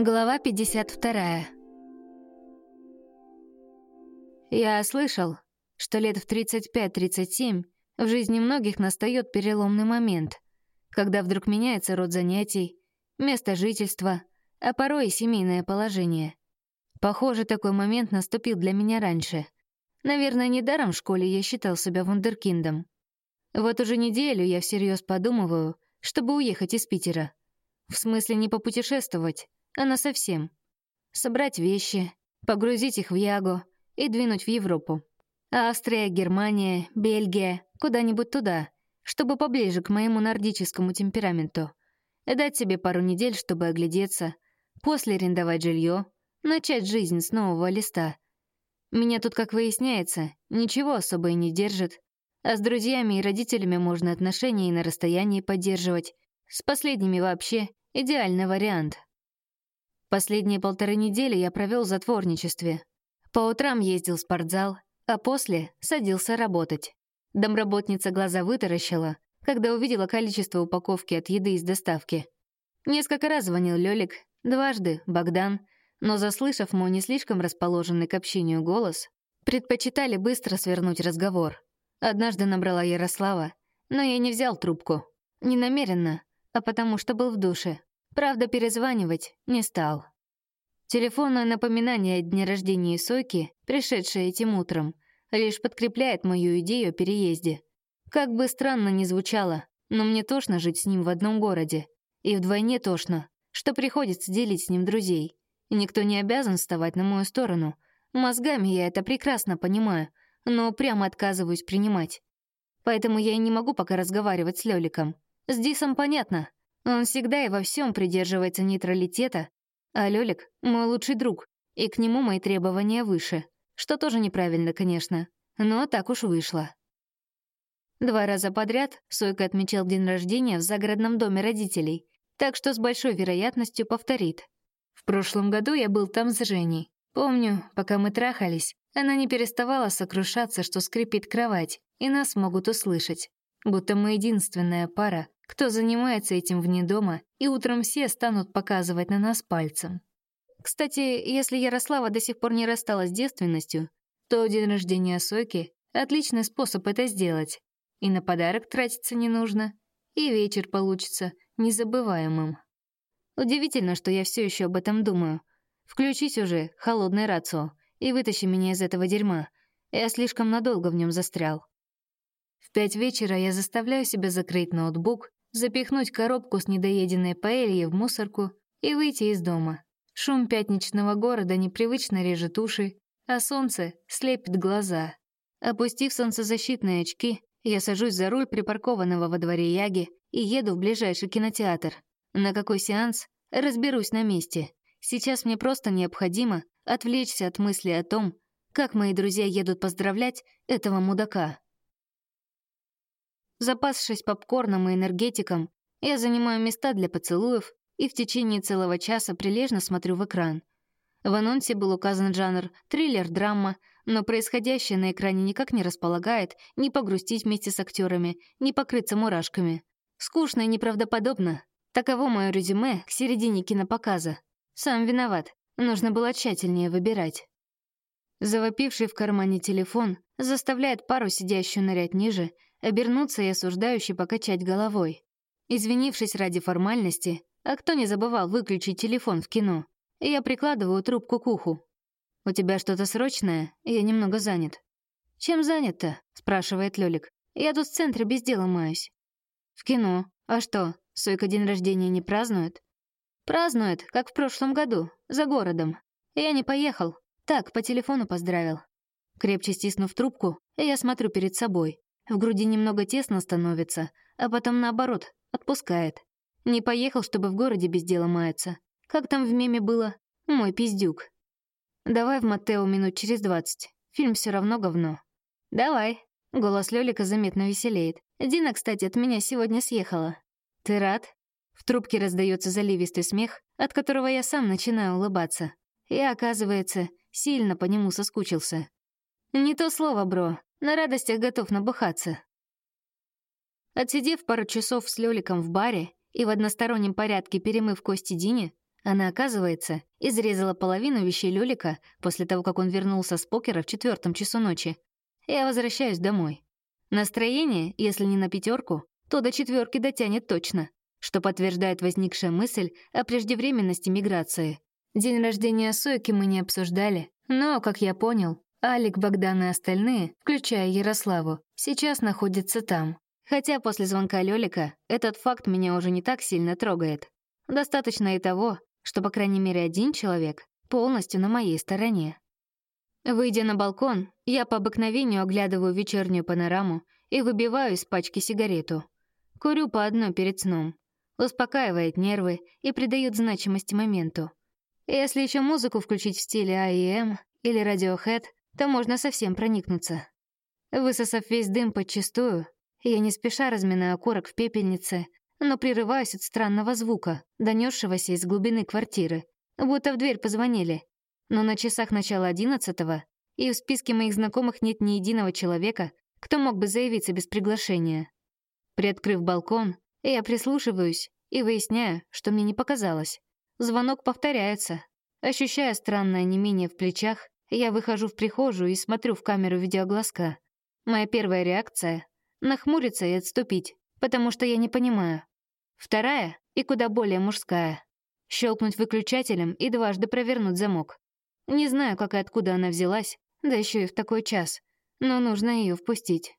Глава 52. Я слышал, что лет в 35-37 в жизни многих настает переломный момент, когда вдруг меняется род занятий, место жительства, а порой и семейное положение. Похоже, такой момент наступил для меня раньше. Наверное, недаром в школе я считал себя вундеркиндом. Вот уже неделю я всерьез подумываю, чтобы уехать из Питера. В смысле не попутешествовать, она совсем. Собрать вещи, погрузить их в Ягу и двинуть в Европу. Австрия, Германия, Бельгия, куда-нибудь туда, чтобы поближе к моему нордическому темпераменту. Дать себе пару недель, чтобы оглядеться, после арендовать жилье, начать жизнь с нового листа. Меня тут, как выясняется, ничего особо и не держит, а с друзьями и родителями можно отношения и на расстоянии поддерживать. С последними вообще идеальный вариант. Последние полторы недели я провел в затворничестве. По утрам ездил в спортзал, а после садился работать. Домработница глаза вытаращила, когда увидела количество упаковки от еды из доставки. Несколько раз звонил Лёлик, дважды — Богдан, но, заслышав мой не слишком расположенный к общению голос, предпочитали быстро свернуть разговор. Однажды набрала Ярослава, но я не взял трубку. Не намеренно, а потому что был в душе. Правда, перезванивать не стал. Телефонное напоминание о дне рождения Сойки, пришедшее этим утром, лишь подкрепляет мою идею о переезде. Как бы странно ни звучало, но мне тошно жить с ним в одном городе. И вдвойне тошно, что приходится делить с ним друзей. Никто не обязан вставать на мою сторону. Мозгами я это прекрасно понимаю, но прямо отказываюсь принимать. Поэтому я и не могу пока разговаривать с Лёликом. С Дисом понятно, он всегда и во всем придерживается нейтралитета, а Лёлик — мой лучший друг, и к нему мои требования выше, что тоже неправильно, конечно, но так уж вышло. Два раза подряд Сойка отмечал день рождения в загородном доме родителей, так что с большой вероятностью повторит. В прошлом году я был там с Женей. Помню, пока мы трахались, она не переставала сокрушаться, что скрипит кровать, и нас могут услышать, будто мы единственная пара, кто занимается этим вне дома, и утром все станут показывать на нас пальцем. Кстати, если Ярослава до сих пор не рассталась с девственностью, то день рождения Сойки — отличный способ это сделать. И на подарок тратиться не нужно, и вечер получится незабываемым. Удивительно, что я все еще об этом думаю. Включись уже, холодное рацио, и вытащи меня из этого дерьма. Я слишком надолго в нем застрял. В пять вечера я заставляю себя закрыть ноутбук запихнуть коробку с недоеденной паэльей в мусорку и выйти из дома. Шум пятничного города непривычно режет уши, а солнце слепит глаза. Опустив солнцезащитные очки, я сажусь за руль припаркованного во дворе Яги и еду в ближайший кинотеатр. На какой сеанс? Разберусь на месте. Сейчас мне просто необходимо отвлечься от мысли о том, как мои друзья едут поздравлять этого мудака. Запасшись попкорном и энергетиком, я занимаю места для поцелуев и в течение целого часа прилежно смотрю в экран. В анонсе был указан жанр триллер-драма, но происходящее на экране никак не располагает ни погрустить вместе с актерами, ни покрыться мурашками. Скучно и неправдоподобно. Таково мое резюме к середине кинопоказа. Сам виноват, нужно было тщательнее выбирать. Завопивший в кармане телефон заставляет пару сидящую нырять ниже — обернуться и осуждающе покачать головой. Извинившись ради формальности, а кто не забывал выключить телефон в кино, я прикладываю трубку к уху. «У тебя что-то срочное? Я немного занят». «Чем занят-то?» — спрашивает Лёлик. «Я тут в центре без дела маюсь». «В кино. А что, Сойка день рождения не празднует?» «Празднует, как в прошлом году, за городом. Я не поехал. Так, по телефону поздравил». Крепче стиснув трубку, я смотрю перед собой. В груди немного тесно становится, а потом наоборот, отпускает. Не поехал, чтобы в городе без дела маяться. Как там в меме было? Мой пиздюк. Давай в Матео минут через двадцать. Фильм все равно говно. Давай. Голос Лёлика заметно веселеет. Дина, кстати, от меня сегодня съехала. Ты рад? В трубке раздается заливистый смех, от которого я сам начинаю улыбаться. Я, оказывается, сильно по нему соскучился. Не то слово, бро. На радостях готов набухаться. Отсидев пару часов с Лёликом в баре и в одностороннем порядке перемыв кости Дине, Она, оказывается, изрезала половину вещей Лёлика после того, как он вернулся с покера в четвертом часу ночи. Я возвращаюсь домой. Настроение, если не на пятерку, то до четверки дотянет точно, что подтверждает возникшая мысль о преждевременности миграции. День рождения Сойки мы не обсуждали, но, как я понял, Алик, Богдан и остальные, включая Ярославу, сейчас находятся там. Хотя после звонка Лёлика этот факт меня уже не так сильно трогает. Достаточно и того, что, по крайней мере, один человек полностью на моей стороне. Выйдя на балкон, я по обыкновению оглядываю вечернюю панораму и выбиваю из пачки сигарету. Курю по одной перед сном. Успокаивает нервы и придает значимости моменту. Если еще музыку включить в стиле I.E.M. или Radiohead, то можно совсем проникнуться. Высосав весь дым подчистую, я не спеша разминаю окурок в пепельнице, но прерываюсь от странного звука, донесшегося из глубины квартиры, будто в дверь позвонили. Но на часах начала одиннадцатого, и в списке моих знакомых нет ни единого человека, кто мог бы заявиться без приглашения. Приоткрыв балкон, я прислушиваюсь и выясняю, что мне не показалось. Звонок повторяется. Ощущая странное онемение в плечах, я выхожу в прихожую и смотрю в камеру видеоглазка. Моя первая реакция — нахмуриться и отступить, потому что я не понимаю. Вторая, и куда более мужская — щелкнуть выключателем и дважды провернуть замок. Не знаю, как и откуда она взялась, да еще и в такой час, но нужно ее впустить.